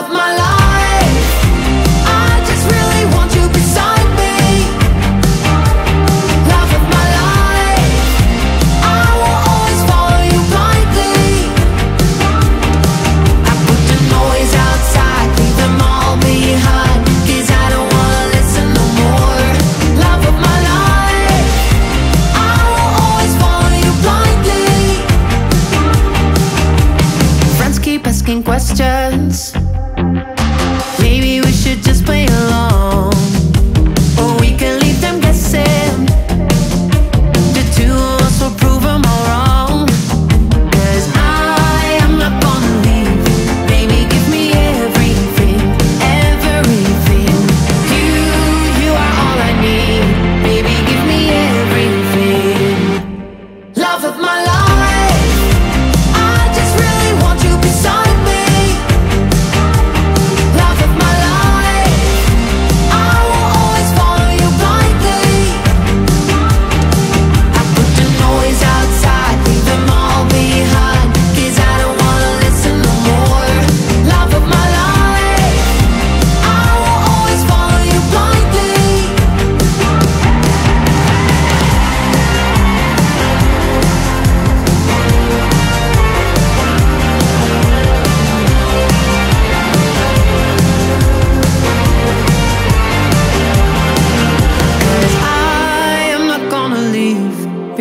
of my life. asking questions.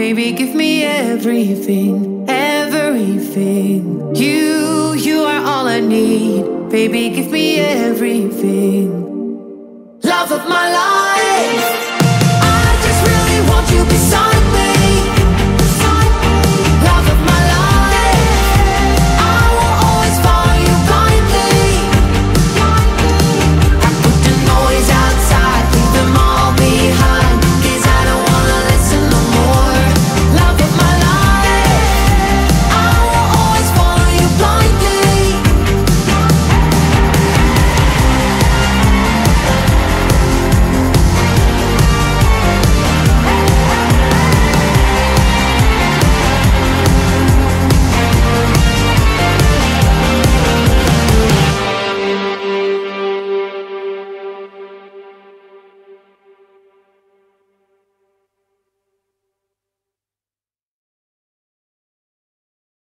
Baby, give me everything, everything. You, you are all I need. Baby, give me everything. Love of my life.